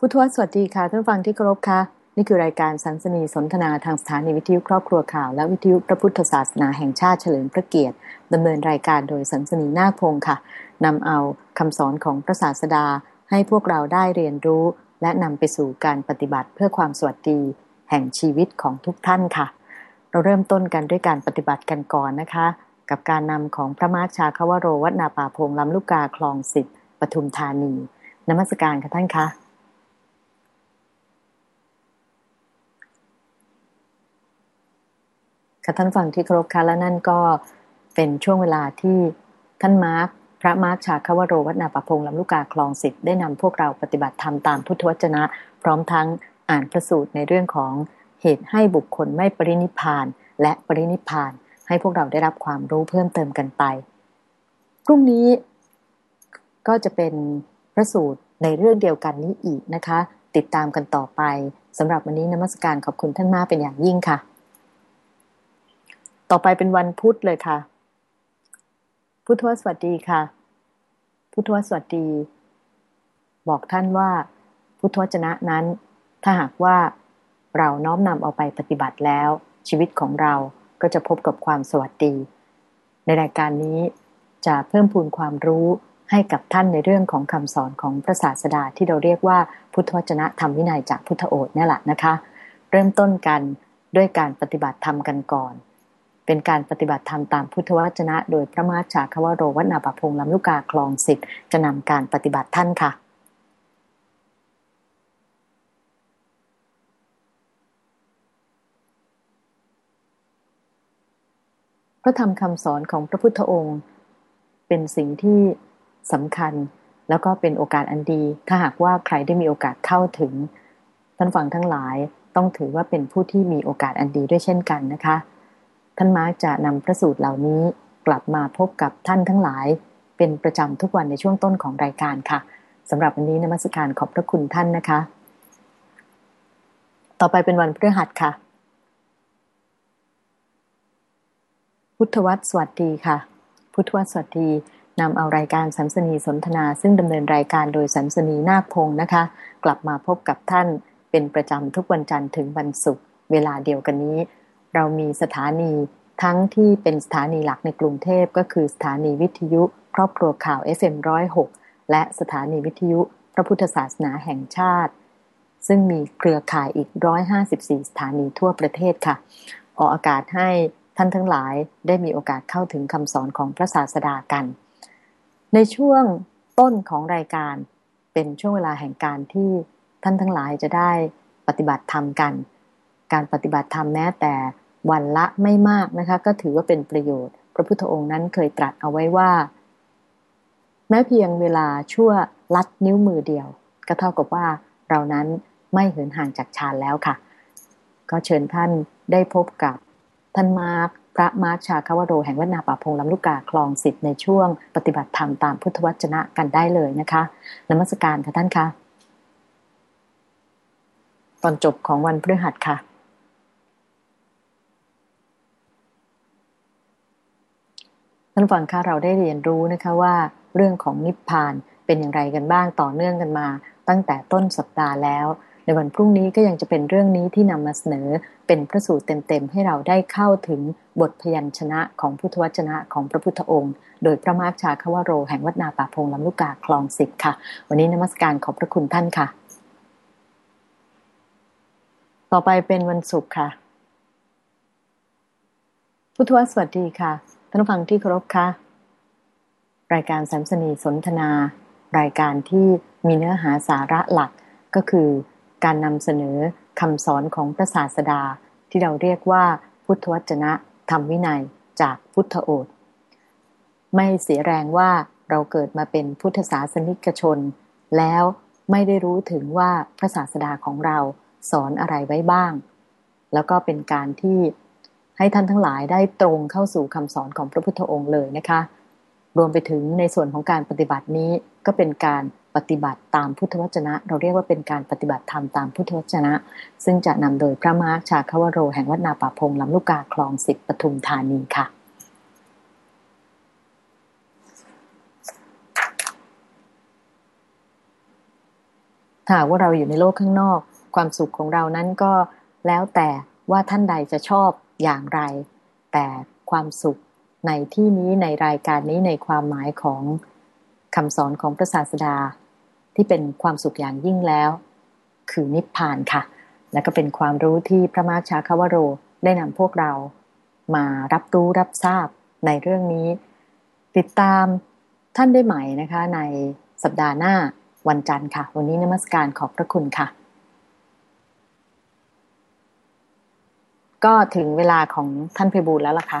ผู้ทวสวัสดีค่ะท่านฟังที่เคารพค่ะ นี่คือรายการสันสนีสนทนาทางสถานีวิทยุครอบครัวข่าว และวิทยุพระพุทธศาสนาแห่งชาติเฉลิมพระเกียรติดำเนินรายการโดยสันสนีนาคพงค่ะนำเอาคำสอนของพระศาสดา ให้พวกเราได้เรียนรู้ และนำไปสู่การปฏิบัติเพื่อความสวัสดี แห่งชีวิตของทุกท่านค่ะ เราเริ่มต้นกันด้วยการปฏิบัติกันก่อนนะคะ กับการนำของพระมาชาคาวโรวัฒนาป่าพงลำลูกกาคลองสิบปทุมธานีนมัสการค่ะท่านคะ ค่ะท่านฟังที่เคารพค่ะและนั่นก็เป็นช่วงเวลาที่ท่านมาร์คพระมาร์คชาคาวโรวัฒนาปพงลำลูกกาคลองสิบได้นำพวกเราปฏิบัติธรรมตามพุทธวจนะ พร้อมทั้งอ่านพระสูตรในเรื่องของเหตุให้บุคคลไม่ปรินิพานและปรินิพาน ให้พวกเราได้รับความรู้เพิ่มเติมกันไปพรุ่งนี้ก็จะเป็นพระสูตรในเรื่องเดียวกันนี้อีกนะคะ ติดตามกันต่อไปสำหรับวันนี้นมัสการขอบคุณท่านมากเป็นอย่างยิ่งค่ะ ต่อไปเป็นวันพุธเลยค่ะ พุทธวสวัสดีค่ะ พุทธวสวัสดี บอกท่านว่าพุทธวจนะนั้น ถ้าหากว่าเราน้อมนำเอาไปปฏิบัติแล้ว ชีวิตของเราก็จะพบกับความสวัสดี ในรายการนี้จะเพิ่มพูนความรู้ให้กับท่านในเรื่องของคำสอนของพระศาสดาที่เราเรียกว่าพุทธวจนะธรรมวินัยจากพุทธโอษนี่แหละนะคะ เริ่มต้นกันด้วยการปฏิบัติธรรมกันก่อน เป็นการปฏิบัติธรรมตามพุทธวจนะ โดยพระมาชาคาวโรวัฒนาปพงลำลูกกาคลองสิบจะนำการปฏิบัติท่านค่ะพระธรรมคำสอนของพระพุทธองค์ เป็นสิ่งที่สำคัญแล้วก็เป็นโอกาสอันดี ถ้าหากว่าใครได้มีโอกาสเข้าถึงท่านฟังทั้งหลายต้องถือว่าเป็นผู้ที่มีโอกาสอันดีด้วยเช่นกันนะคะ ท่านมาร์กจะนำพระสูตรเหล่านี้กลับมาพบกับท่านทั้งหลาย เป็นประจำทุกวันในช่วงต้นของรายการค่ะสำหรับวันนี้นมัสการขอบพระคุณท่านนะคะ ต่อไปเป็นวันพฤหัสค่ะ พุทธวัตรสวัสดีค่ะ พุทธวัตรสวัสดีนำเอารายการสันสนีสนทนา ซึ่งดำเนินรายการโดยสันสนีนาคพงศ์นะคะ กลับมาพบกับท่านเป็นประจำทุกวันจันทร์ถึงวันศุกร์เวลาเดียวกันนี้ เรามีสถานีทั้งที่เป็นสถานีหลักในกรุงเทพก็คือสถานีวิทยุครอบครัวข่าว FM106 และสถานีวิทยุพระพุทธศาสนาแห่งชาติ ซึ่งมีเครือข่ายอีก 154 สถานีทั่วประเทศค่ะ ออกอากาศให้ท่านทั้งหลายได้มีโอกาสเข้าถึงคำสอนของพระศาสดากัน ในช่วงต้นของรายการเป็นช่วงเวลาแห่งการที่ท่านทั้งหลายจะได้ปฏิบัติธรรมกัน การปฏิบัติธรรมแม้แต่ วันละไม่มากนะคะ ก็ถือว่าเป็นประโยชน์ พระพุทธองค์นั้นเคยตรัสเอาไว้ว่า แม้เพียงเวลาชั่วลัดนิ้วมือเดียว ก็เท่ากับว่าเรานั้นไม่เหินห่างจากฌานแล้วค่ะ ก็เชิญท่านได้พบกับท่านมาร์คพระมาร์คชาคาวโรแห่งวัดนาป่าพงลำลูกกาคลองสิทธิ์ในช่วงปฏิบัติธรรมตามพุทธวจนะกันได้เลยนะคะนมัสการค่ะท่านคะตอนจบของวันพฤหัสค่ะ ท่านฟังค่ะเราได้เรียนรู้นะคะว่า เรื่องของนิพพานเป็นอย่างไรกันบ้างต่อเนื่องกันมา ตั้งแต่ต้นสัปดาห์แล้ว ในวันพรุ่งนี้ก็ยังจะเป็นเรื่องนี้ที่นำมาเสนอ เป็นพระสูตรเต็มๆให้เราได้เข้าถึงบทพยัญชนะของพุทธวจนะของพระพุทธองค์ โดยพระมาร์ชาคาวโร แห่งวัดนาป่าพงลำลูกกาคลองสิบค่ะ วันนี้นมัสการขอบพระคุณท่านค่ะ ต่อไปเป็นวันศุกร์ค่ะ พุทธวสวัสดีค่ะ ท่านฟังที่เคารพคะรายการสัมสนีสนทนา รายการที่มีเนื้อหาสาระหลักก็คือ การนำเสนอคำสอนของพระศาสดา ที่เราเรียกว่า พุทธวจนะธรรมวินัยจากพุทธโอษไม่เสียแรงว่าเราเกิดมาเป็นพุทธศาสนิกชน แล้วไม่ได้รู้ถึงว่าพระศาสดาของเราสอนอะไรไว้บ้าง แล้วก็เป็นการที่ ให้ท่านทั้งหลายได้ตรงเข้าสู่คำสอนของพระพุทธองค์เลยนะคะ รวมไปถึงในส่วนของการปฏิบัตินี้ก็เป็นการปฏิบัติตามพุทธวจนะ เราเรียกว่าเป็นการปฏิบัติธรรมตามพุทธวจนะ ซึ่งจะนำโดยพระมาร์ชาคาวโร แห่งวัดนาป่าพงลำลูกกาคลองสิบปทุมธานีค่ะถ้าว่าเราอยู่ในโลกข้างนอก ความสุขของเรานั้นก็แล้วแต่ว่าท่านใดจะชอบ อย่างไร แต่ความสุขในที่นี้ในรายการนี้ในความหมายของคำสอนของพระศาสดา ที่เป็นความสุขอย่างยิ่งแล้ว คือนิพพานค่ะ และก็เป็นความรู้ที่พระมาชาคาวโรได้นำพวกเรา มารับรู้รับทราบในเรื่องนี้ ติดตามท่านได้ใหม่นะคะในสัปดาห์หน้าวันจันทร์ค่ะ วันนี้นมัสการขอบพระคุณค่ะ ก็ถึงเวลาของท่านเพบูลแล้วล่ะค่ะ